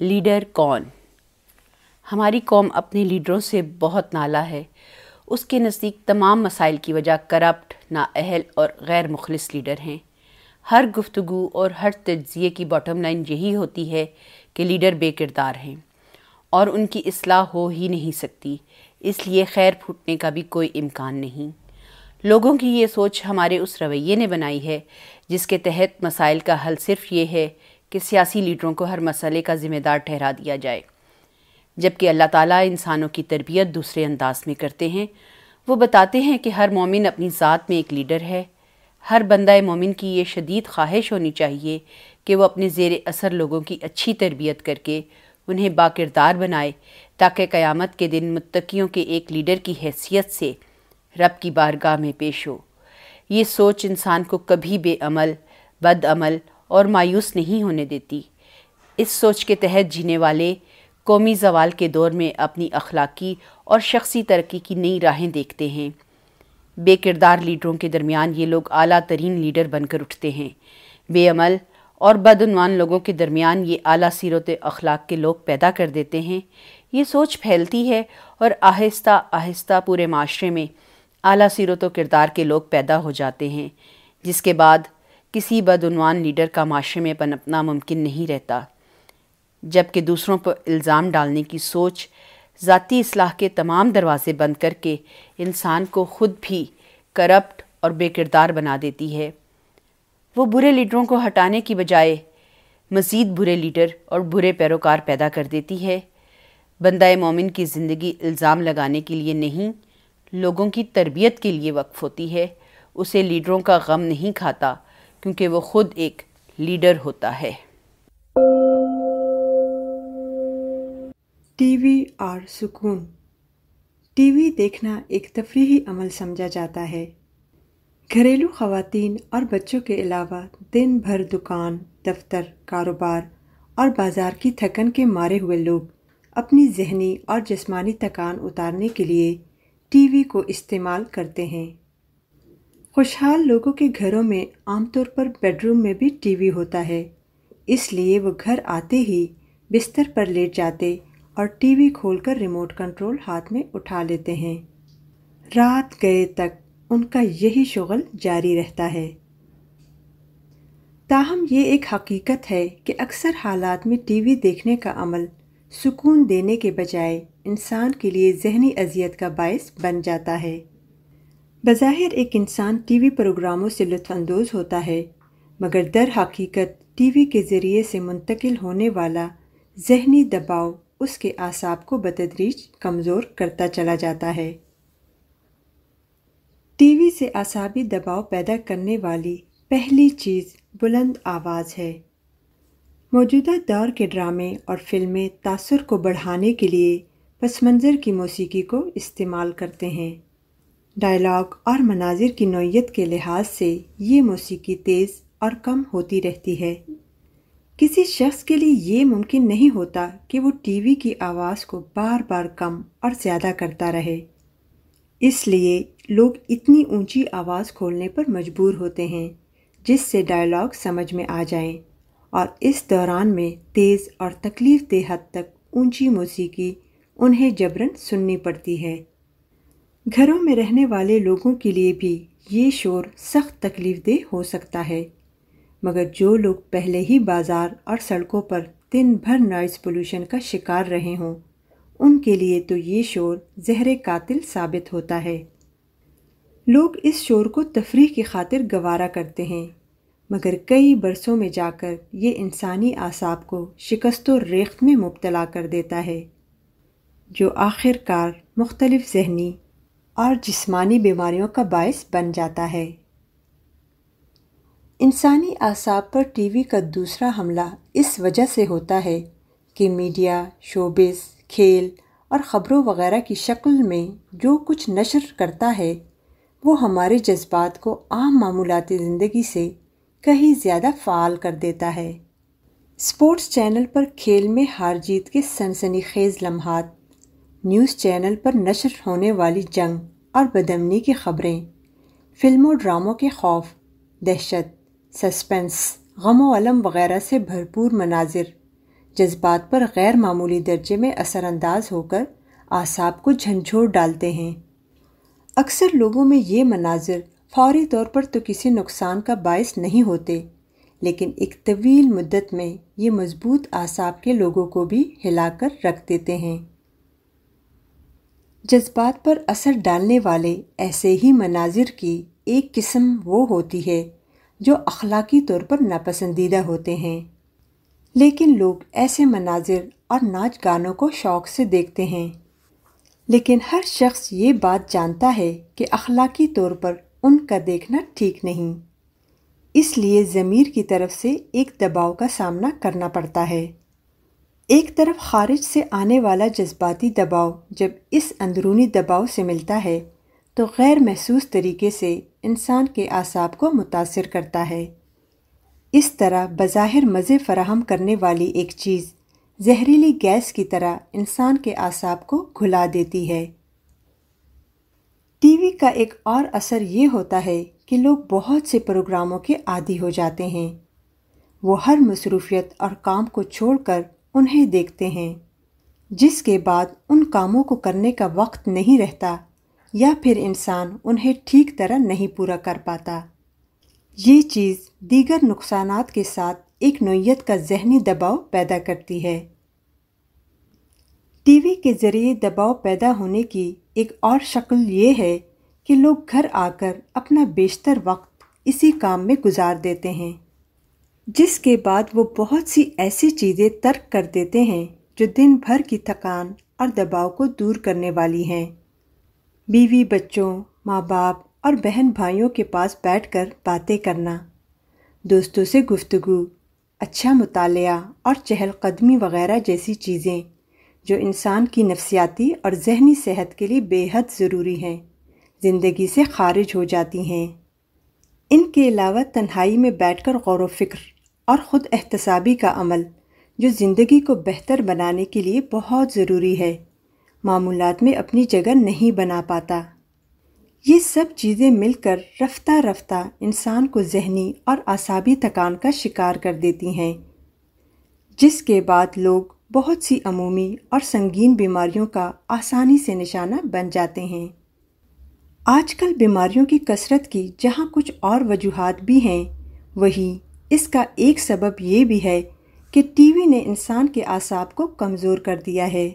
Leader کون؟ ہماری قوم اپنے لیڈروں سے بہت نالا ہے۔ اس کے نزدیک تمام مسائل کی وجہ کرپٹ، نااہل اور غیر مخلص لیڈر ہیں۔ ہر گفتگو اور ہر تجزیے کی باٹم لائن یہی ہوتی ہے کہ لیڈر بے کردار ہیں اور ان کی اصلاح ہو ہی نہیں سکتی۔ اس لیے خیر پھوٹنے کا بھی کوئی امکان نہیں۔ لوگوں کی یہ سوچ ہمارے اس رویے نے بنائی ہے، جس کے تحت مسائل کا حل صرف یہ ہے کہ سیاسی لیڈروں کو ہر مسئلے کا ذمہ دار ٹھہرا دیا جائے۔ جبکہ اللہ تعالیٰ انسانوں کی تربیت دوسرے انداز میں کرتے ہیں، وہ بتاتے ہیں کہ ہر مومن اپنی ذات میں ایک لیڈر ہے۔ ہر بندہ مومن کی یہ شدید خواہش ہونی چاہیے کہ وہ اپنے زیر اثر لوگوں کی اچھی تربیت کر کے انہیں با کردار بنائے، تاکہ قیامت کے دن متقیوں کے ایک لیڈر کی حیثیت سے رب کی بارگاہ میں پیش ہو۔ یہ سوچ انسان کو کبھی بے عمل، بد عمل اور مایوس نہیں ہونے دیتی۔ اس سوچ کے تحت جینے والے قومی زوال کے دور میں اپنی اخلاقی اور شخصی ترقی کی نئی راہیں دیکھتے ہیں۔ بے کردار لیڈروں کے درمیان یہ لوگ اعلیٰ ترین لیڈر بن کر اٹھتے ہیں۔ بے عمل اور بدعنوان لوگوں کے درمیان یہ اعلیٰ سیرت اخلاق کے لوگ پیدا کر دیتے ہیں۔ یہ سوچ پھیلتی ہے اور آہستہ آہستہ پورے معاشرے میں اعلیٰ سیرت و کردار کے لوگ پیدا ہو جاتے ہیں۔ جس کے بعد کسی بدعنوان لیڈر کا معاشرے میں پنپنا ممکن نہیں رہتا، جبکہ دوسروں پر الزام ڈالنے کی سوچ ذاتی اصلاح کے تمام دروازے بند کر کے انسان کو خود بھی کرپٹ اور بے کردار بنا دیتی ہے۔ وہ برے لیڈروں کو ہٹانے کی بجائے مزید برے لیڈر اور برے پیروکار پیدا کر دیتی ہے۔ بندہ مومن کی زندگی الزام لگانے کے لیے نہیں، لوگوں کی تربیت کے لیے وقف ہوتی ہے۔ اسے لیڈروں کا غم نہیں کھاتا۔ کیونکہ وہ خود ایک لیڈر ہوتا ہے۔ ٹی وی اور سکون۔ ٹی وی دیکھنا ایک تفریحی عمل سمجھا جاتا ہے۔ گھریلو خواتین اور بچوں کے علاوہ دن بھر دکان، دفتر، کاروبار اور بازار کی تھکن کے مارے ہوئے لوگ اپنی ذہنی اور جسمانی تکان اتارنے کے لیے ٹی وی کو استعمال کرتے ہیں۔ خوشحال لوگوں کے گھروں میں عام طور پر بیڈ روم میں بھی ٹی وی ہوتا ہے۔ اس لیے وہ گھر آتے ہی بستر پر لیٹ جاتے اور ٹی وی کھول کر ریموٹ کنٹرول ہاتھ میں اٹھا لیتے ہیں۔ رات گئے تک ان کا یہی شغل جاری رہتا ہے۔ تاہم، یہ ایک حقیقت ہے کہ اکثر حالات میں ٹی وی دیکھنے کا عمل سکون دینے کے بجائے انسان کے لیے ذہنی اذیت کا باعث بن جاتا ہے۔ بظاہر ایک انسان ٹی وی پروگراموں سے لطف اندوز ہوتا ہے، مگر در حقیقت ٹی وی کے ذریعے سے منتقل ہونے والا ذہنی دباؤ اس کے اعصاب کو بتدریج کمزور کرتا چلا جاتا ہے۔ ٹی وی سے اعصابی دباؤ پیدا کرنے والی پہلی چیز بلند آواز ہے۔ موجودہ دور کے ڈرامے اور فلمیں تاثر کو بڑھانے کے لیے پس منظر کی موسیقی کو استعمال کرتے ہیں۔ ڈائلاگ اور مناظر کی نوعیت کے لحاظ سے یہ موسیقی تیز اور کم ہوتی رہتی ہے۔ کسی شخص کے لیے یہ ممکن نہیں ہوتا کہ وہ ٹی وی کی آواز کو بار بار کم اور زیادہ کرتا رہے۔ اس لیے لوگ اتنی اونچی آواز کھولنے پر مجبور ہوتے ہیں، جس سے ڈائلاگ سمجھ میں آ جائیں۔ اور اس دوران میں تیز اور تکلیف دہ حد تک اونچی موسیقی انہیں جبرن سننی پڑتی ہے۔ گھروں میں رہنے والے لوگوں کے لیے بھی یہ شور سخت تکلیف دہ ہو سکتا ہے۔ مگر جو لوگ پہلے ہی بازار اور سڑکوں پر دن بھر نوائز پولوشن کا شکار رہے ہوں، ان کے لیے تو یہ شور زہر قاتل ثابت ہوتا ہے۔ لوگ اس شور کو تفریح کی خاطر گوارا کرتے ہیں، مگر کئی برسوں میں جا کر یہ انسانی اعصاب کو شکست و ریخت میں مبتلا کر دیتا ہے۔ جو آخر کار مختلف ذہنی اور جسمانی بیماریوں کا باعث بن جاتا ہے۔ انسانی اعصاب پر ٹی وی کا دوسرا حملہ اس وجہ سے ہوتا ہے کہ میڈیا، شوبز، کھیل اور خبروں وغیرہ کی شکل میں جو کچھ نشر کرتا ہے، وہ ہمارے جذبات کو عام معمولاتی زندگی سے کہیں زیادہ فعال کر دیتا ہے۔ اسپورٹس چینل پر کھیل میں ہار جیت کے سنسنی خیز لمحات نیوز چینل پر نشر ہونے والی جنگ اور بدمنی کی خبریں۔ فلموں ڈراموں کے خوف، دہشت، سسپنس، غم و علم وغیرہ سے بھرپور مناظر۔ جذبات پر غیر معمولی درجے میں اثر انداز ہو کر اعصاب کو جھنجھوڑ ڈالتے ہیں۔ اکثر لوگوں میں یہ مناظر فوری طور پر تو کسی نقصان کا باعث نہیں ہوتے، لیکن ایک طویل مدت میں یہ مضبوط اعصاب کے لوگوں کو بھی ہلا کر رکھ دیتے ہیں۔ جذبات پر اثر ڈالنے والے ایسے ہی مناظر کی ایک قسم وہ ہوتی ہے جو اخلاقی طور پر ناپسندیدہ ہوتے ہیں۔ لیکن لوگ ایسے مناظر اور ناچ گانوں کو شوق سے دیکھتے ہیں۔ لیکن ہر شخص یہ بات جانتا ہے کہ اخلاقی طور پر ان کا دیکھنا ٹھیک نہیں۔ اس لیے ضمیر کی طرف سے ایک دباؤ کا سامنا کرنا پڑتا ہے۔ ایک طرف خارج سے آنے والا جذباتی دباؤ جب اس اندرونی دباؤ سے ملتا ہے، تو غیر محسوس طریقے سے انسان کے اعصاب کو متاثر کرتا ہے۔ اس طرح بظاہر مزے فراہم کرنے والی ایک چیز زہریلی گیس کی طرح انسان کے اعصاب کو گھلا دیتی ہے۔ ٹی وی کا ایک اور اثر یہ ہوتا ہے کہ لوگ بہت سے پروگراموں کے عادی ہو جاتے ہیں۔ وہ ہر مصروفیت اور کام کو چھوڑ کر انہیں دیکھتے ہیں۔ جس کے بعد ان کاموں کو کرنے کا وقت نہیں رہتا یا پھر انسان انہیں ٹھیک طرح نہیں پورا کر پاتا۔ یہ چیز دیگر نقصانات کے ساتھ ایک نوعیت کا ذہنی دباؤ پیدا کرتی ہے۔ ٹی وی کے ذریعے دباؤ پیدا ہونے کی ایک اور شکل یہ ہے کہ لوگ گھر آ کر اپنا بیشتر وقت اسی کام میں گزار دیتے ہیں۔ جس کے بعد وہ بہت سی ایسی چیزیں ترک کر دیتے ہیں جو دن بھر کی تھکان اور دباؤ کو دور کرنے والی ہیں۔ بیوی بچوں، ماں باپ اور بہن بھائیوں کے پاس بیٹھ کر باتیں کرنا، دوستوں سے گفتگو اچھا مطالعہ اور چہل قدمی وغیرہ جیسی چیزیں جو انسان کی نفسیاتی اور ذہنی صحت کے لیے بے حد ضروری ہیں، زندگی سے خارج ہو جاتی ہیں۔ ان کے علاوہ تنہائی میں بیٹھ کر غور و فکر اور خود احتسابی کا عمل، جو زندگی کو بہتر بنانے کے لیے بہت ضروری ہے، معمولات میں اپنی جگہ نہیں بنا پاتا۔ یہ سب چیزیں مل کر رفتہ رفتہ انسان کو ذہنی اور اعصابی تکان کا شکار کر دیتی ہیں، جس کے بعد لوگ بہت سی عمومی اور سنگین بیماریوں کا آسانی سے نشانہ بن جاتے ہیں۔ آج کل بیماریوں کی کثرت کی جہاں کچھ اور وجوہات بھی ہیں، وہی اس کا ایک سبب یہ بھی ہے کہ ٹی وی نے انسان کے اعصاب کو کمزور کر دیا ہے،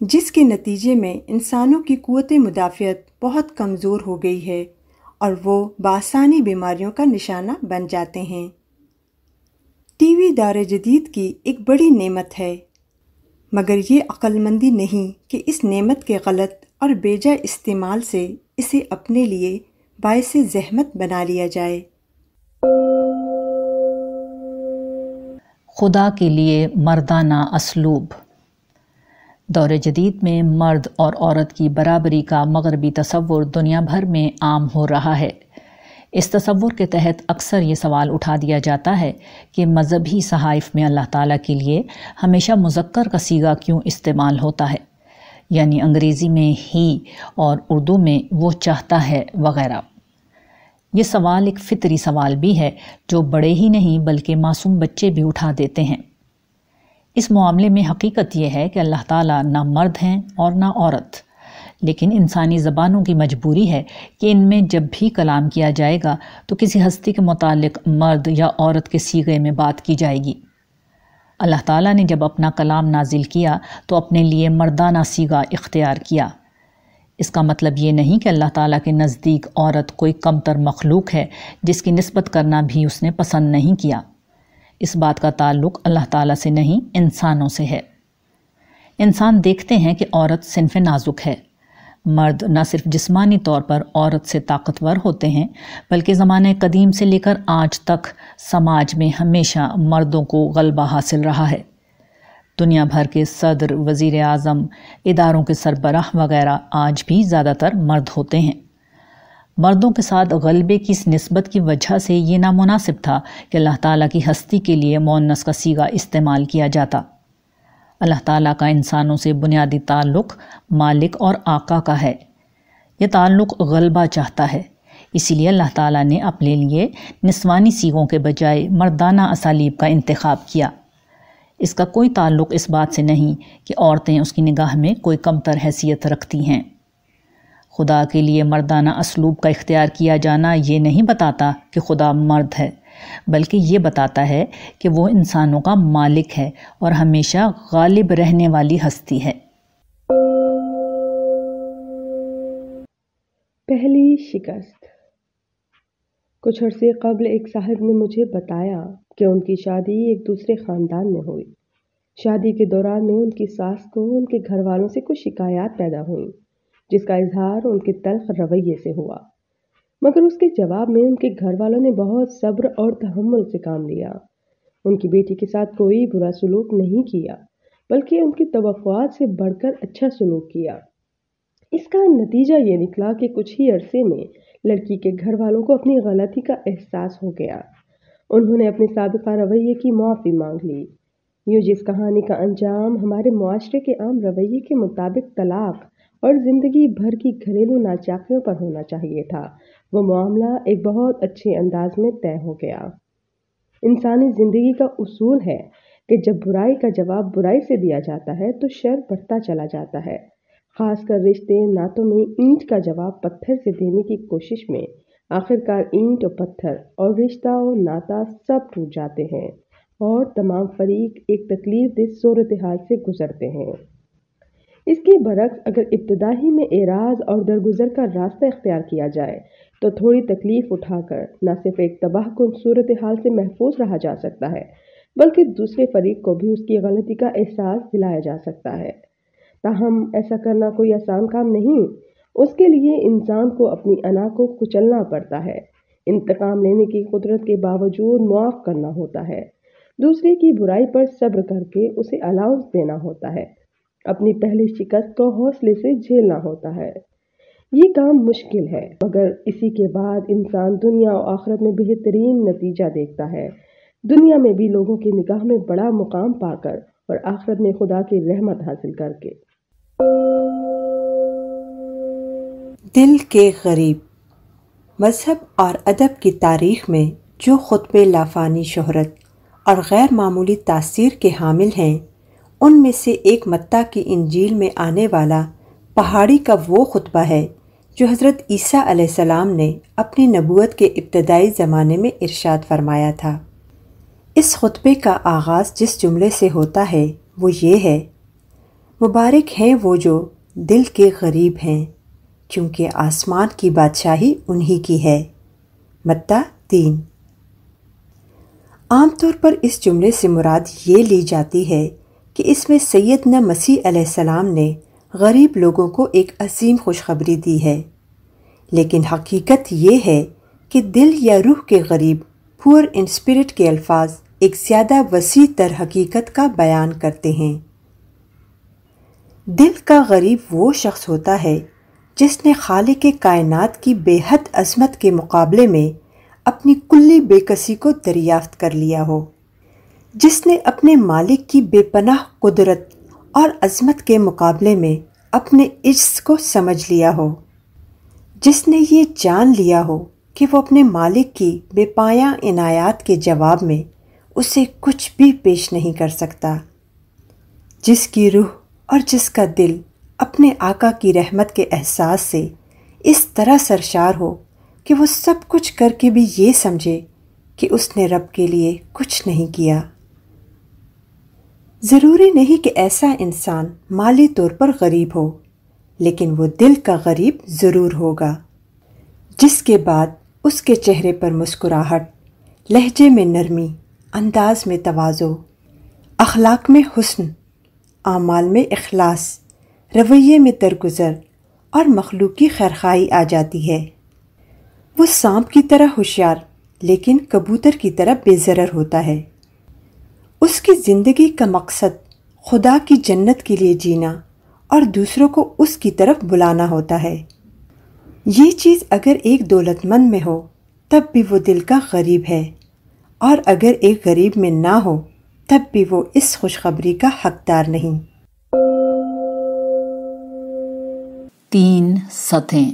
جس کے نتیجے میں انسانوں کی قوت مدافعت بہت کمزور ہو گئی ہے اور وہ بآسانی بیماریوں کا نشانہ بن جاتے ہیں۔ ٹی وی دار جدید کی ایک بڑی نعمت ہے، مگر یہ عقل مندی نہیں کہ اس نعمت کے غلط اور بیجا استعمال سے اسے اپنے لیے باعث زحمت بنا لیا جائے۔ خدا کے لیے مردانہ اسلوب۔ دور جدید میں مرد اور عورت کی برابری کا مغربی تصور دنیا بھر میں عام ہو رہا ہے۔ اس تصور کے تحت اکثر یہ سوال اٹھا دیا جاتا ہے کہ مذہبی صحائف میں اللہ تعالیٰ کے لیے ہمیشہ مذکر کا سیگا کیوں استعمال ہوتا ہے؟ یعنی انگریزی میں ہی اور اردو میں وہ چاہتا ہے وغیرہ۔ یہ سوال ایک فطری سوال بھی ہے جو بڑے ہی نہیں بلکہ معصوم بچے بھی اٹھا دیتے ہیں۔ اس معاملے میں حقیقت یہ ہے کہ اللہ تعالیٰ نہ مرد ہیں اور نہ عورت۔ لیکن انسانی زبانوں کی مجبوری ہے کہ ان میں جب بھی کلام کیا جائے گا تو کسی ہستی کے متعلق مرد یا عورت کے سیغے میں بات کی جائے گی۔ اللہ تعالیٰ نے جب اپنا کلام نازل کیا تو اپنے لیے مردانہ سیگا اختیار کیا۔ اس کا مطلب یہ نہیں کہ اللہ تعالیٰ کے نزدیک عورت کوئی کم تر مخلوق ہے جس کی نسبت کرنا بھی اس نے پسند نہیں کیا۔ اس بات کا تعلق اللہ تعالیٰ سے نہیں، انسانوں سے ہے۔ انسان دیکھتے ہیں کہ عورت صنف نازک ہے۔ مرد نہ صرف جسمانی طور پر عورت سے طاقتور ہوتے ہیں، بلکہ زمانہ قدیم سے لے کر آج تک سماج میں ہمیشہ مردوں کو غلبہ حاصل رہا ہے۔ دنیا بھر کے صدر وزیر اعظم، اداروں کے سربراہ وغیرہ آج بھی زیادہ تر مرد ہوتے ہیں۔ مردوں کے ساتھ غلبے کی اس نسبت کی وجہ سے یہ نامناسب تھا کہ اللہ تعالیٰ کی ہستی کے لیے مونس کا سیگا استعمال کیا جاتا۔ اللہ تعالیٰ کا انسانوں سے بنیادی تعلق مالک اور آقا کا ہے۔ یہ تعلق غلبہ چاہتا ہے۔ اسی لیے اللہ تعالیٰ نے اپنے لیے نسوانی سیگوں کے بجائے مردانہ اسالیب کا انتخاب کیا۔ اس کا کوئی تعلق اس بات سے نہیں کہ عورتیں اس کی نگاہ میں کوئی کمتر حیثیت رکھتی ہیں۔ خدا کے لیے مردانہ اسلوب کا اختیار کیا جانا یہ نہیں بتاتا کہ خدا مرد ہے، بلکہ یہ بتاتا ہے کہ وہ انسانوں کا مالک ہے اور ہمیشہ غالب رہنے والی ہستی ہے۔ پہلی شکست۔ کچھ عرصے قبل ایک صاحب نے مجھے بتایا کہ ان کی شادی ایک دوسرے خاندان میں ہوئی۔ شادی کے دوران میں ان کی ساس کو ان کے گھر والوں سے کچھ شکایات پیدا ہوئیں، جس کا اظہار ان کے تلخ رویے سے ہوا۔ مگر اس کے جواب میں ان کے گھر والوں نے بہت صبر اور تحمل سے کام لیا۔ ان کی بیٹی کے ساتھ کوئی برا سلوک نہیں کیا، بلکہ ان کی توقعات سے بڑھ کر اچھا سلوک کیا۔ اس کا نتیجہ یہ نکلا کہ کچھ ہی عرصے میں لڑکی کے گھر والوں کو اپنی غلطی کا احساس ہو گیا۔ انہوں نے اپنے سابقہ رویے کی معافی مانگ لی۔ یوں جس کہانی کا انجام ہمارے معاشرے کے عام رویے کے مطابق طلاق اور زندگی بھر کی گھریلو ناچاکیوں پر ہونا چاہیے تھا، وہ معاملہ ایک بہت اچھے انداز میں طے ہو گیا۔ انسانی زندگی کا اصول ہے کہ جب برائی کا جواب برائی سے دیا جاتا ہے تو شر بڑھتا چلا جاتا ہے، خاص کر رشتے نعتوں میں اینٹ کا جواب پتھر سے دینے کی کوشش میں۔ آخرکار اینٹ اور پتھر اور رشتہ اور ناتا سب ٹوٹ جاتے ہیں اور تمام فریق ایک تکلیف دہ صورتحال سے گزرتے ہیں۔ اس کے برعکس اگر ابتدائی میں اعراض اور درگزر کا راستہ اختیار کیا جائے تو تھوڑی تکلیف اٹھا کر نہ صرف ایک تباہ کن صورتحال سے محفوظ رہا جا سکتا ہے، بلکہ دوسرے فریق کو بھی اس کی غلطی کا احساس دلایا جا سکتا ہے۔ تاہم، ایسا کرنا کوئی آسان کام نہیں۔ اس کے لیے انسان کو اپنی انا کو کچلنا پڑتا ہے۔ انتقام لینے کی قدرت کے باوجود معاف کرنا ہوتا ہے۔ دوسرے کی برائی پر صبر کر کے اسے الاؤنس دینا ہوتا ہے۔ اپنی پہلی شکست کو حوصلے سے جھیلنا ہوتا ہے۔ یہ کام مشکل ہے، مگر اسی کے بعد انسان دنیا و آخرت میں بہترین نتیجہ دیکھتا ہے۔ دنیا میں بھی لوگوں کی نگاہ میں بڑا مقام پا کر اور آخرت میں خدا کی رحمت حاصل کر کے۔ دل کے غریب۔ مذہب اور ادب کی تاریخ میں جو خطب لافانی شہرت اور غیر معمولی تاثیر کے حامل ہیں، ان میں سے ایک متہ کی انجیل میں آنے والا پہاڑی کا وہ خطبہ ہے جو حضرت عیسیٰ علیہ السلام نے اپنی نبوت کے ابتدائی زمانے میں ارشاد فرمایا تھا۔ اس خطبے کا آغاز جس جملے سے ہوتا ہے وہ یہ ہے، مبارک ہیں وہ جو دل کے غریب ہیں۔ کیونکہ آسمان کی بادشاہی انہی کی ہے۔ متا تین۔ عام طور پر اس جملے سے مراد یہ لی جاتی ہے کہ اس میں سیدنا مسیح علیہ السلام نے غریب لوگوں کو ایک عظیم خوشخبری دی ہے۔ لیکن حقیقت یہ ہے کہ دل یا روح کے غریب پور ان اسپرٹ کے الفاظ ایک زیادہ وسیع تر حقیقت کا بیان کرتے ہیں۔ دل کا غریب وہ شخص ہوتا ہے جس نے خالق کائنات کی بے حد عظمت کے مقابلے میں اپنی کلی بے کسی کو دریافت کر لیا ہو، جس نے اپنے مالک کی بے پناہ قدرت اور عظمت کے مقابلے میں اپنے عجز کو سمجھ لیا ہو، جس نے یہ جان لیا ہو کہ وہ اپنے مالک کی بے پایا عنایات کے جواب میں اسے کچھ بھی پیش نہیں کر سکتا، جس کی روح اور جس کا دل اپنے آقا کی رحمت کے احساس سے اس طرح سرشار ہو کہ وہ سب کچھ کر کے بھی یہ سمجھے کہ اس نے رب کے لیے کچھ نہیں کیا۔ ضروری نہیں کہ ایسا انسان مالی طور پر غریب ہو، لیکن وہ دل کا غریب ضرور ہوگا۔ جس کے بعد اس کے چہرے پر مسکراہٹ، لہجے میں نرمی، انداز میں توازو اخلاق میں حسن، اعمال میں اخلاص رویے میں درگزر اور مخلوقی خیرخائی آ جاتی ہے۔ وہ سانپ کی طرح ہوشیار، لیکن کبوتر کی طرح بے ضرر ہوتا ہے۔ اس کی زندگی کا مقصد خدا کی جنت کے لیے جینا اور دوسروں کو اس کی طرف بلانا ہوتا ہے۔ یہ چیز اگر ایک دولت مند میں ہو، تب بھی وہ دل کا غریب ہے۔ اور اگر ایک غریب میں نہ ہو، تب بھی وہ اس خوشخبری کا حقدار نہیں۔ تین سطحیں۔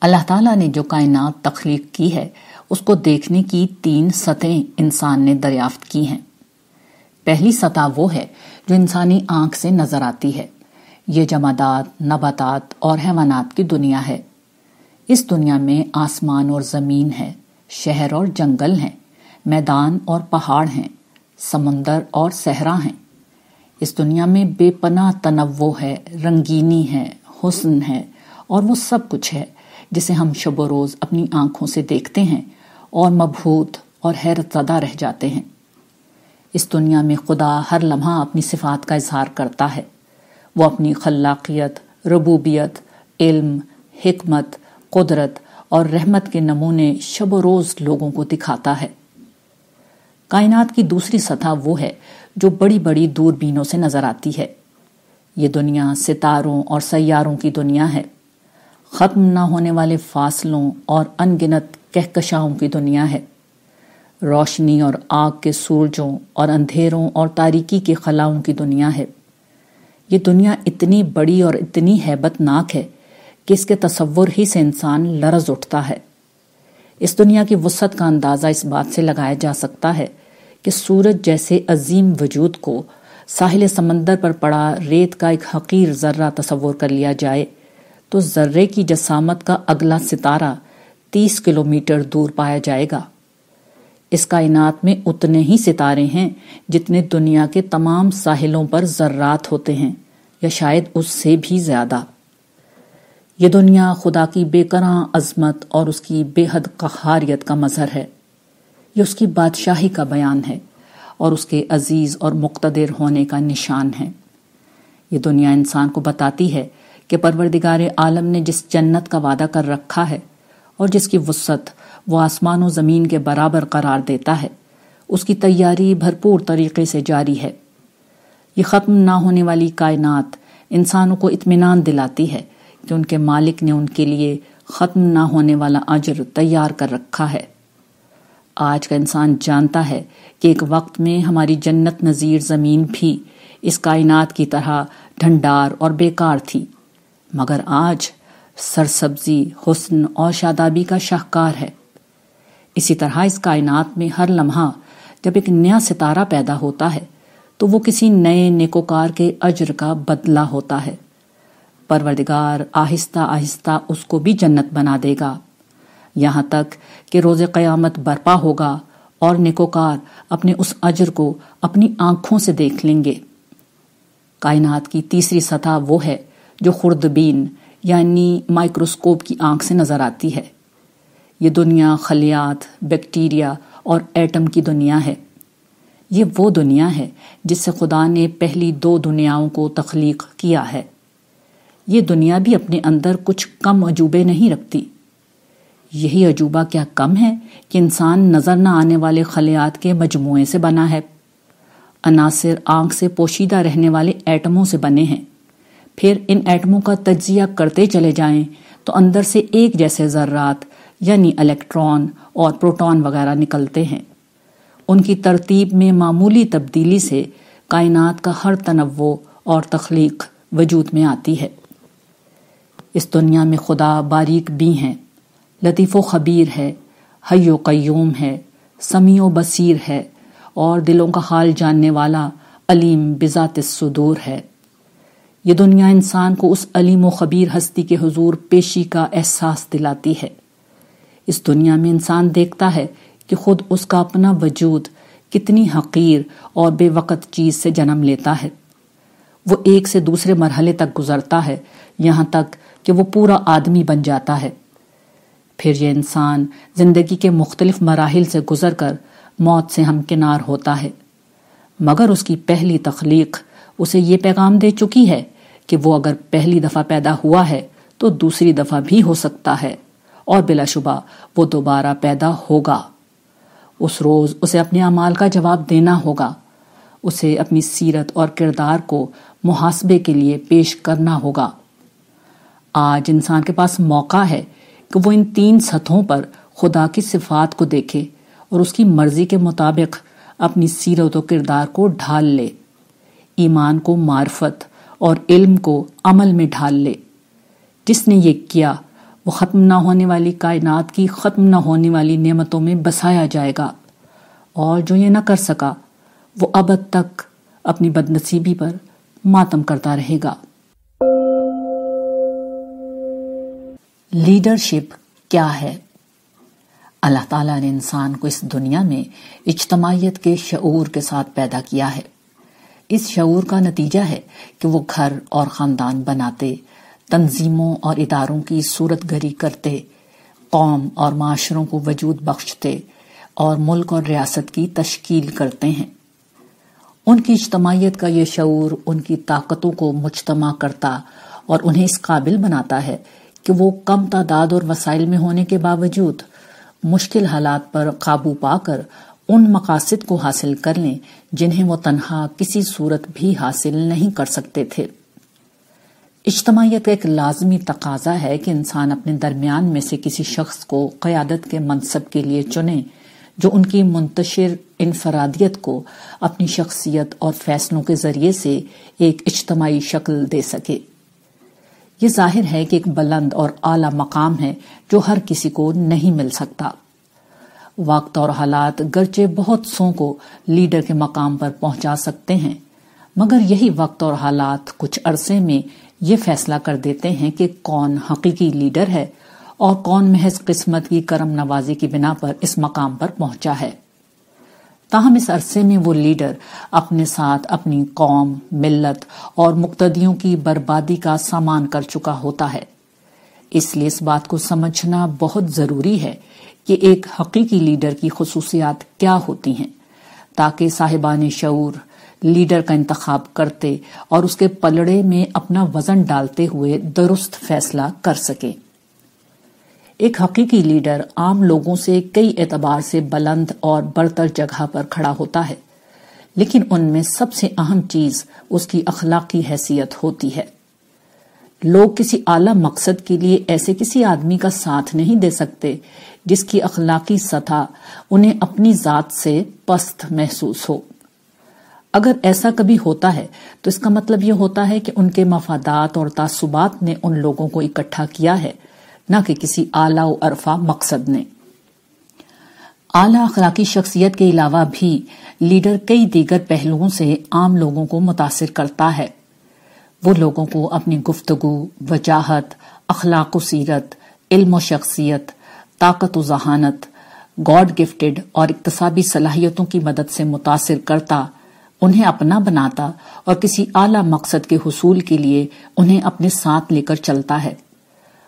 اللہ تعالیٰ نے جو کائنات تخلیق کی ہے، اس کو دیکھنے کی تین سطحیں انسان نے دریافت کی ہیں۔ پہلی سطح وہ ہے جو انسانی آنکھ سے نظر آتی ہے۔ یہ جمادات، نباتات اور حیوانات کی دنیا ہے۔ اس دنیا میں آسمان اور زمین ہے، شہر اور جنگل ہیں، میدان اور پہاڑ ہیں، سمندر اور صحرا ہیں۔ اس دنیا میں بے پناہ تنوع ہے، رنگینی ہے، حسن ہے، اور وہ سب کچھ ہے جسے ہم شب و روز اپنی آنکھوں سے دیکھتے ہیں اور مبہوت اور حیرت زدہ رہ جاتے ہیں۔ اس دنیا میں خدا ہر لمحہ اپنی صفات کا اظہار کرتا ہے۔ وہ اپنی خلاقیت، ربوبیت، علم، حکمت، قدرت اور رحمت کے نمونے شب و روز لوگوں کو دکھاتا ہے۔ کائنات کی دوسری سطح وہ ہے جو بڑی بڑی دور بینوں سے نظر آتی ہے۔ یہ دنیا ستاروں اور سیاروں کی دنیا ہے۔ ختم نہ ہونے والے فاصلوں اور انگنت کہکشاؤں کی دنیا ہے۔ روشنی اور آگ کے سورجوں اور اندھیروں اور تاریکی کے خلاؤں کی دنیا ہے۔ یہ دنیا اتنی بڑی اور اتنی حیبت ناک ہے کہ اس کے تصور ہی سے انسان لرز اٹھتا ہے۔ اس دنیا کی وسعت کا اندازہ اس بات سے لگایا جا سکتا ہے کہ سورج جیسے عظیم وجود کو ساحل سمندر پر پڑا ریت کا ایک حقیر ذرہ تصور کر لیا جائے تو ذرے کی جسامت کا اگلا ستارہ تیس کلومیٹر دور پایا جائے گا۔ اس کائنات میں اتنے ہی ستارے ہیں جتنے دنیا کے تمام ساحلوں پر ذرات ہوتے ہیں یا شاید اس سے بھی زیادہ۔ یہ دنیا خدا کی بے کراں عظمت اور اس کی بے حد قہاریت کا مظہر ہے۔ یہ اس کی بادشاہی کا بیان ہے اور اس کے عزیز اور مقتدر ہونے کا نشان ہے۔ یہ دنیا انسان کو بتاتی ہے کہ پروردگار عالم نے جس جنت کا وعدہ کر رکھا ہے اور جس کی وسعت وہ آسمان و زمین کے برابر قرار دیتا ہے، اس کی تیاری بھرپور طریقے سے جاری ہے۔ یہ ختم نہ ہونے والی کائنات انسانوں کو اطمینان دلاتی ہے کہ ان کے مالک نے ان کے لیے ختم نہ ہونے والا اجر تیار کر رکھا ہے۔ آج کا انسان جانتا ہے کہ ایک وقت میں ہماری جنت نظیر زمین بھی اس کائنات کی طرح ڈھنڈار اور بیکار تھی۔ مگر آج سرسبزی، حسن اور شادابی کا شاہکار ہے۔ اسی طرح اس کائنات میں ہر لمحہ جب ایک نیا ستارہ پیدا ہوتا ہے تو وہ کسی نئے نیکوکار کے اجر کا بدلہ ہوتا ہے۔ پروردگار آہستہ آہستہ اس کو بھی جنت بنا دے گا۔ یہاں تک کہ روز قیامت برپا ہوگا اور نیکوکار اپنے اس اجر کو اپنی آنکھوں سے دیکھ لیں گے۔ کائنات کی تیسری سطح وہ ہے جو خوردبین یعنی مائکروسکوپ کی آنکھ سے نظر آتی ہے۔ یہ دنیا خلیات، بیکٹیریا اور ایٹم کی دنیا ہے۔ یہ وہ دنیا ہے جس سے خدا نے پہلی دو دنیاؤں کو تخلیق کیا ہے۔ یہ دنیا بھی اپنے اندر کچھ کم عجوبے نہیں رکھتی۔ یہی عجوبہ کیا کم ہے کہ انسان نظر نہ آنے والے خلیات کے مجموعے سے بنا ہے۔ عناصر آنکھ سے پوشیدہ رہنے والے ایٹموں سے بنے ہیں۔ پھر ان ایٹموں کا تجزیہ کرتے چلے جائیں تو اندر سے ایک جیسے ذرات یعنی الیکٹران اور پروٹون وغیرہ نکلتے ہیں۔ ان کی ترتیب میں معمولی تبدیلی سے کائنات کا ہر تنوع اور تخلیق وجود میں آتی ہے۔ اس دنیا میں خدا باریک بھی ہیں۔ لطیف و خبیر ہے، حی و قیوم ہے، سمیع و بصیر ہے اور دلوں کا حال جاننے والا علیم بذات الصدور ہے۔ یہ دنیا انسان کو اس علیم و خبیر ہستی کے حضور پیشی کا احساس دلاتی ہے۔ اس دنیا میں انسان دیکھتا ہے کہ خود اس کا اپنا وجود کتنی حقیر اور بے وقت چیز سے جنم لیتا ہے۔ وہ ایک سے دوسرے مرحلے تک گزرتا ہے، یہاں تک کہ وہ پورا آدمی بن جاتا ہے۔ پھر یہ انسان زندگی کے مختلف مراحل سے گزر کر موت سے ہمکنار ہوتا ہے۔ مگر اس کی پہلی تخلیق اسے یہ پیغام دے چکی ہے کہ وہ اگر پہلی دفعہ پیدا ہوا ہے تو دوسری دفعہ بھی ہو سکتا ہے اور بلا شبہ وہ دوبارہ پیدا ہوگا۔ اس روز اسے اپنے اعمال کا جواب دینا ہوگا۔ اسے اپنی سیرت اور کردار کو محاسبے کے لیے پیش کرنا ہوگا۔ آج انسان کے پاس موقع ہے کہ وہ ان تین سطحوں پر خدا کی صفات کو دیکھے اور اس کی مرضی کے مطابق اپنی سیرت و کردار کو ڈھال لے، ایمان کو معرفت اور علم کو عمل میں ڈھال لے۔ جس نے یہ کیا، وہ ختم نہ ہونے والی کائنات کی ختم نہ ہونے والی نعمتوں میں بسایا جائے گا۔ اور جو یہ نہ کر سکا، وہ ابد تک اپنی بد نصیبی پر ماتم کرتا رہے گا۔ لیڈرشپ کیا ہے؟ اللہ تعالیٰ نے انسان کو اس دنیا میں اجتماعیت کے شعور کے ساتھ پیدا کیا ہے۔ اس شعور کا نتیجہ ہے کہ وہ گھر اور خاندان بناتے، تنظیموں اور اداروں کی صورت گری کرتے، قوم اور معاشروں کو وجود بخشتے اور ملک اور ریاست کی تشکیل کرتے ہیں۔ ان کی اجتماعیت کا یہ شعور ان کی طاقتوں کو مجتمع کرتا اور انہیں اس قابل بناتا ہے کہ وہ کم تعداد اور وسائل میں ہونے کے باوجود مشکل حالات پر قابو پا کر ان مقاصد کو حاصل کر لیں جنہیں وہ تنہا کسی صورت بھی حاصل نہیں کر سکتے تھے۔ اجتماعیت کا ایک لازمی تقاضا ہے کہ انسان اپنے درمیان میں سے کسی شخص کو قیادت کے منصب کے لیے چنے جو ان کی منتشر انفرادیت کو اپنی شخصیت اور فیصلوں کے ذریعے سے ایک اجتماعی شکل دے سکے۔ یہ ظاہر ہے کہ ایک بلند اور اعلی مقام ہے جو ہر کسی کو نہیں مل سکتا۔ وقت اور حالات گرچہ بہت سو کو لیڈر کے مقام پر پہنچا سکتے ہیں، مگر یہی وقت اور حالات کچھ عرصے میں یہ فیصلہ کر دیتے ہیں کہ کون حقیقی لیڈر ہے اور کون محض قسمت کی کرم نوازی کی بنا پر اس مقام پر پہنچا ہے۔ تاہم اس عرصے میں وہ لیڈر اپنے ساتھ اپنی قوم، ملت اور مقتدیوں کی بربادی کا سامان کر چکا ہوتا ہے۔ اس لیے اس بات کو سمجھنا بہت ضروری ہے کہ ایک حقیقی لیڈر کی خصوصیات کیا ہوتی ہیں، تاکہ صاحبان شعور، لیڈر کا انتخاب کرتے اور اس کے پلڑے میں اپنا وزن ڈالتے ہوئے درست فیصلہ کر سکے۔ ایک حقیقی لیڈر عام لوگوں سے کئی اعتبار سے بلند اور برتر جگہ پر کھڑا ہوتا ہے، لیکن ان میں سب سے اہم چیز اس کی اخلاقی حیثیت ہوتی ہے۔ لوگ کسی اعلی مقصد کے لیے ایسے کسی آدمی کا ساتھ نہیں دے سکتے جس کی اخلاقی سطح انہیں اپنی ذات سے پست محسوس ہو۔ اگر ایسا کبھی ہوتا ہے تو اس کا مطلب یہ ہوتا ہے کہ ان کے مفادات اور تعصبات نے ان لوگوں کو اکٹھا کیا ہے۔ نہ کہ کسی اعلی و عرفہ مقصد نے۔ اعلی اخلاقی شخصیت کے علاوہ بھی لیڈر کئی دیگر پہلوؤں سے عام لوگوں کو متاثر کرتا ہے۔ وہ لوگوں کو اپنی گفتگو، وجاہت، اخلاق و سیرت، علم و شخصیت، طاقت و ذہانت، گاڈ گفٹڈ اور اقتصابی صلاحیتوں کی مدد سے متاثر کرتا، انہیں اپنا بناتا اور کسی اعلی مقصد کے حصول کے لیے انہیں اپنے ساتھ لے کر چلتا ہے۔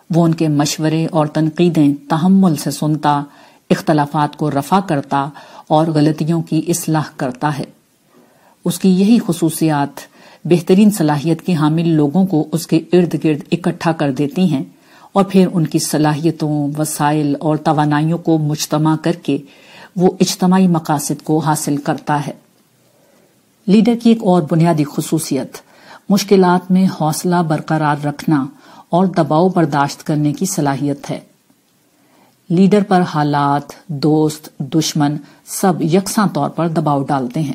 وہ ان کے مشورے اور تنقیدیں تحمل سے سنتا، اختلافات کو رفع کرتا اور غلطیوں کی اصلاح کرتا ہے۔ اس کی یہی خصوصیات بہترین صلاحیت کے حامل لوگوں کو اس کے ارد گرد اکٹھا کر دیتی ہیں اور پھر ان کی صلاحیتوں، وسائل اور توانائیوں کو مجتمع کر کے وہ اجتماعی مقاصد کو حاصل کرتا ہے۔ لیڈر کی ایک اور بنیادی خصوصیت، مشکلات میں حوصلہ برقرار رکھنا اور دباؤ برداشت کرنے کی صلاحیت ہے۔ لیڈر پر حالات، دوست، دشمن سب یکساں طور پر دباؤ ڈالتے ہیں۔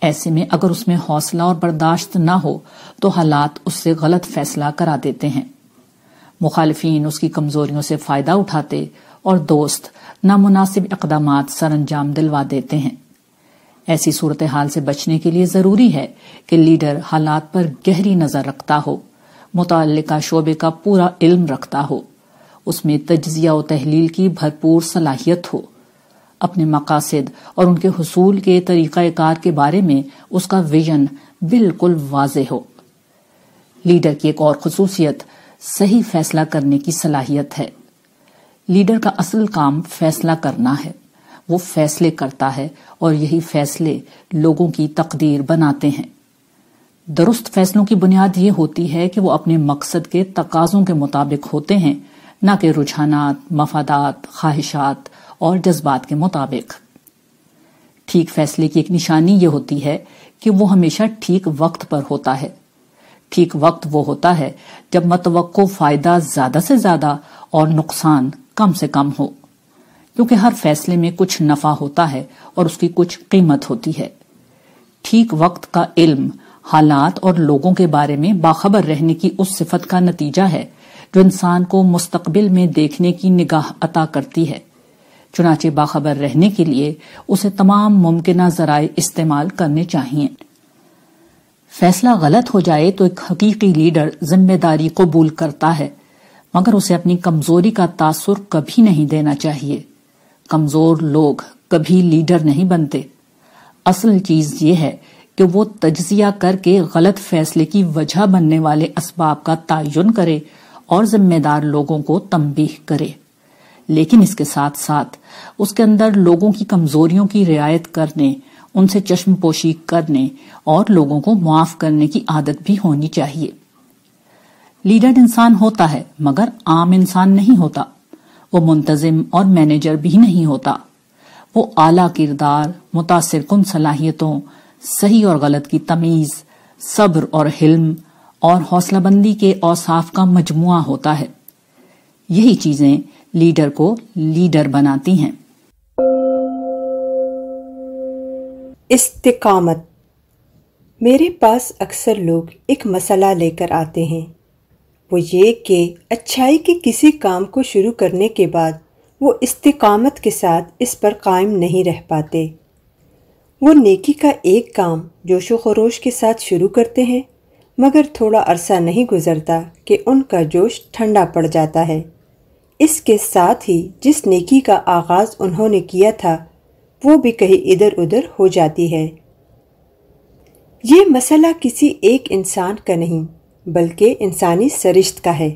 ایسے میں اگر اس میں حوصلہ اور برداشت نہ ہو، تو حالات اس سے غلط فیصلہ کرا دیتے ہیں۔ مخالفین اس کی کمزوریوں سے فائدہ اٹھاتے اور دوست نامناسب اقدامات سر انجام دلوا دیتے ہیں۔ ایسی صورتحال سے بچنے کے لیے ضروری ہے کہ لیڈر حالات پر گہری نظر رکھتا ہو۔ متعلقہ شعبے کا پورا علم رکھتا ہو۔ اس میں تجزیہ و تحلیل کی بھرپور صلاحیت ہو۔ اپنے مقاصد اور ان کے حصول کے طریقہ کار کے بارے میں اس کا ویژن بالکل واضح ہو۔ لیڈر کی ایک اور خصوصیت، صحیح فیصلہ کرنے کی صلاحیت ہے۔ لیڈر کا اصل کام فیصلہ کرنا ہے۔ وہ فیصلے کرتا ہے اور یہی فیصلے لوگوں کی تقدیر بناتے ہیں۔ درست فیصلوں کی بنیاد یہ ہوتی ہے کہ وہ اپنے مقصد کے تقاضوں کے مطابق ہوتے ہیں، نہ کہ رجحانات، مفادات، خواہشات اور جذبات کے مطابق۔ ٹھیک فیصلے کی ایک نشانی یہ ہوتی ہے کہ وہ ہمیشہ ٹھیک وقت پر ہوتا ہے۔ ٹھیک وقت وہ ہوتا ہے جب متوقع فائدہ زیادہ سے زیادہ اور نقصان کم سے کم ہو۔ کیونکہ ہر فیصلے میں کچھ نفع ہوتا ہے اور اس کی کچھ قیمت ہوتی ہے۔ ٹھیک وقت کا علم حالات اور لوگوں کے بارے میں باخبر رہنے کی اس صفت کا نتیجہ ہے جو انسان کو مستقبل میں دیکھنے کی نگاہ عطا کرتی ہے۔ چنانچہ باخبر رہنے کے لیے اسے تمام ممکنہ ذرائع استعمال کرنے چاہیے فیصلہ غلط ہو جائے تو ایک حقیقی لیڈر ذمہ داری قبول کرتا ہے، مگر اسے اپنی کمزوری کا تاثر کبھی نہیں دینا چاہیے۔ کمزور لوگ کبھی لیڈر نہیں بنتے۔ اصل چیز یہ ہے کہ وہ تجزیہ کر کے غلط فیصلے کی وجہ بننے والے اسباب کا تعین کرے اور ذمہ دار لوگوں کو تنبیہ کرے۔ لیکن اس کے ساتھ ساتھ اس کے اندر لوگوں کی کمزوریوں کی رعایت کرنے، ان سے چشم پوشی کرنے اور لوگوں کو معاف کرنے کی عادت بھی ہونی چاہیے۔ لیڈر انسان ہوتا ہے مگر عام انسان نہیں ہوتا۔ وہ منتظم اور مینیجر بھی نہیں ہوتا۔ وہ اعلی کردار متاثر کن صلاحیتوں صحیح اور غلط کی تمیز، صبر اور حلم اور حوصلہ بندی کے اوصاف کا مجموعہ ہوتا ہے۔ یہی چیزیں لیڈر کو لیڈر بناتی ہیں۔ استقامت۔ میرے پاس اکثر لوگ ایک مسئلہ لے کر آتے ہیں۔ وہ یہ کہ اچھائی کے کسی کام کو شروع کرنے کے بعد وہ استقامت کے ساتھ اس پر قائم نہیں رہ پاتے۔ وہ نیکی کا ایک کام جوش و خروش کے ساتھ شروع کرتے ہیں، مگر تھوڑا عرصہ نہیں گزرتا کہ ان کا جوش ٹھنڈا پڑ جاتا ہے۔ اس کے ساتھ ہی جس نیکی کا آغاز انہوں نے کیا تھا، وہ بھی کہیں ادھر ادھر ہو جاتی ہے۔ یہ مسئلہ کسی ایک انسان کا نہیں، بلکہ انسانی سرشت کا ہے۔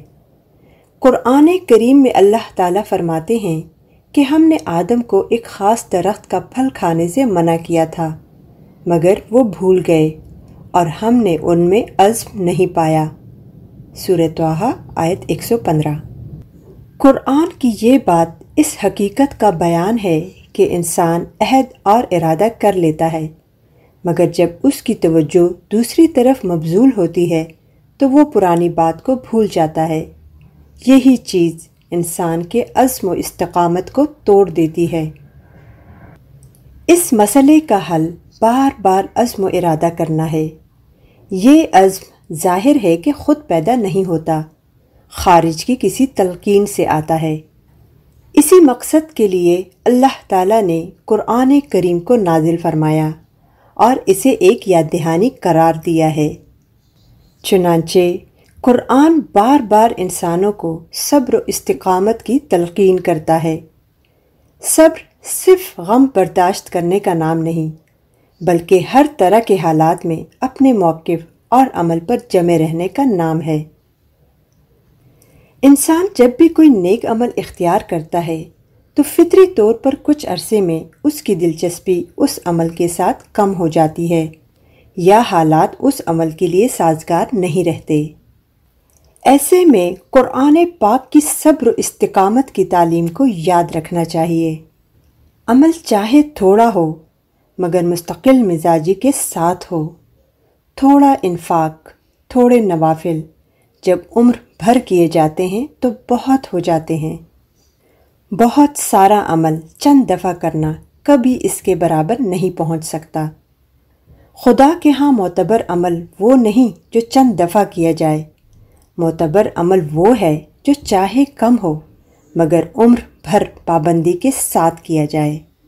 قرآن کریم میں اللہ تعالیٰ فرماتے ہیں کہ ہم نے آدم کو ایک خاص درخت کا پھل کھانے سے منع کیا تھا، مگر وہ بھول گئے اور ہم نے ان میں عزم نہیں پایا۔ توحہ، آیت 115 قرآن کی یہ بات اس حقیقت کا بیان ہے کہ انسان عہد اور ارادہ کر لیتا ہے، مگر جب اس کی توجہ دوسری طرف مبزول ہوتی ہے، تو وہ پرانی بات کو بھول جاتا ہے۔ یہی چیز انسان کے عزم و استقامت کو توڑ دیتی ہے۔ اس مسئلے کا حل بار بار عزم و ارادہ کرنا ہے۔ یہ عزم ظاہر ہے کہ خود پیدا نہیں ہوتا، خارج کی کسی تلقین سے آتا ہے۔ اسی مقصد کے لیے اللہ تعالیٰ نے قرآن کریم کو نازل فرمایا اور اسے ایک یاد دہانی قرار دیا ہے۔ چنانچہ قرآن بار بار انسانوں کو صبر و استقامت کی تلقین کرتا ہے۔ صبر صرف غم برداشت کرنے کا نام نہیں، بلکہ ہر طرح کے حالات میں اپنے موقف اور عمل پر جمے رہنے کا نام ہے۔ انسان جب بھی کوئی نیک عمل اختیار کرتا ہے، تو فطری طور پر کچھ عرصے میں اس کی دلچسپی اس عمل کے ساتھ کم ہو جاتی ہے، یا حالات اس عمل کے لیے سازگار نہیں رہتے۔ ایسے میں قرآن پاک کی صبر و استقامت کی تعلیم کو یاد رکھنا چاہیے۔ عمل چاہے تھوڑا ہو، مگر مستقل مزاجی کے ساتھ ہو۔ تھوڑا انفاق، تھوڑے نوافل، جب عمر بھر کیے جاتے ہیں تو بہت ہو جاتے ہیں۔ بہت سارا عمل چند دفعہ کرنا کبھی اس کے برابر نہیں پہنچ سکتا۔ خدا کے ہاں معتبر عمل وہ نہیں جو چند دفعہ کیا جائے۔ معتبر عمل وہ ہے جو چاہے کم ہو، مگر عمر بھر پابندی کے ساتھ کیا جائے۔